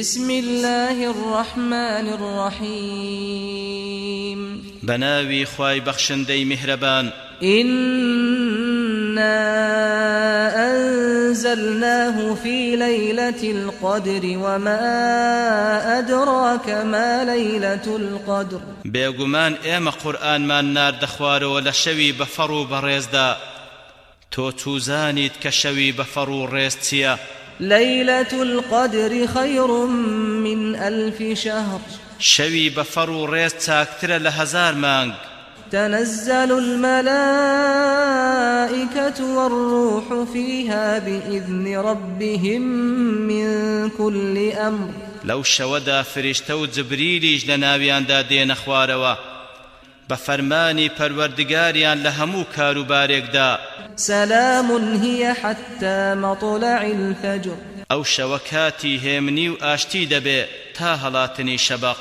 بسم الله الرحمن الرحيم. بناوي خواي بخشندي مهربان إنا أنزلناه في ليلة القدر وما أدراك ما ليلة القدر. بێگومان ئێمە قورآنمان ناردەخوارەوە لە شەوی بەفەڕ و بەڕێزدا. تۆ توزانیت کە شەوی بەفەڕ و ڕێز چییە؟ ليلة القدر خير من ألف شهر. شەوی بەفەڕ و ڕێز چاکترە لە هەزار مانگ. تنزل الملائكة والروح فيها بإذن ربهم من كل أمر. لەو شەوەدا فریشتە و جبریلیش لە ناویاندا بە فەرمانی پەروەردگاریان لە هەموو کاروبارێکدا. سلام هي حتى مطلع الفجر. ئەو شەوە کاتی هێمنی و ئاشتی دەبێ تا هەڵاتنی شەبق